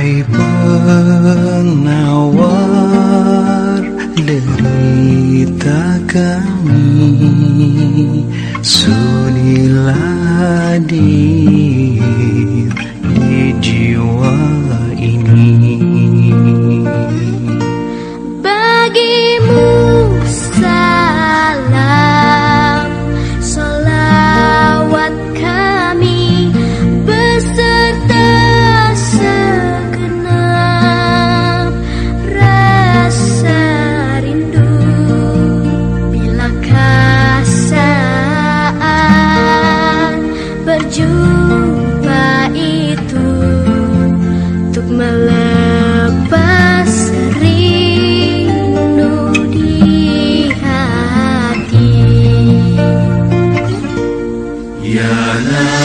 Hai penawar derita kami Sunilah hadir Amen.